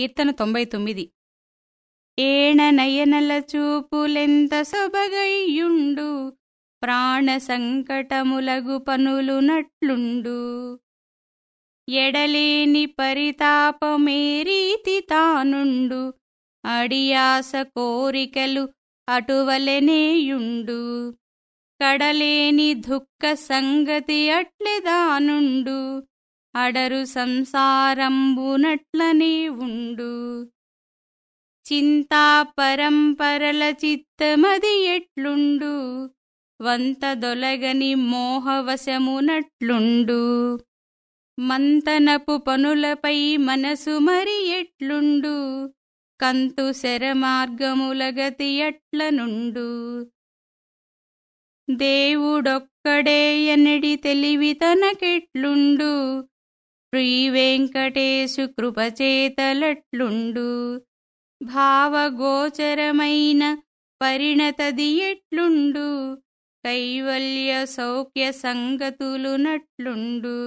కీర్తన తొంభై తొమ్మిది. ఏణ నయనల చూపులెంత సొబగయ్యుండు ప్రాణ సంకటములగు పనులు నట్లుండు. ఎడలేని పరితాపమేరీతి తానుండు అడియాస కోరికలు అటువలెనేయుండు. కడలేని దుఃఖ సంగతి అట్లెదానుండు అడరు సంసారంబునట్లనే ఉండు. చింతా పరంపరల చిత్తమది ఎట్లుండు? వంత దొలగని మోహవశమునట్లుండు. మంతనపు పనులపై మనసు మరి ఎట్లుండు? కంతు శరమార్గములగతి ఎట్లనుండు? దేవుడొక్కడే ఎన్నడి తెలివి తనకెట్లుండు? శ్రీవెంకటేశు కృపచేతలట్లుండు. భావగోచరమైన పరిణతది ఎట్లుండు కైవల్య సౌఖ్య సంగతులు నట్లుండు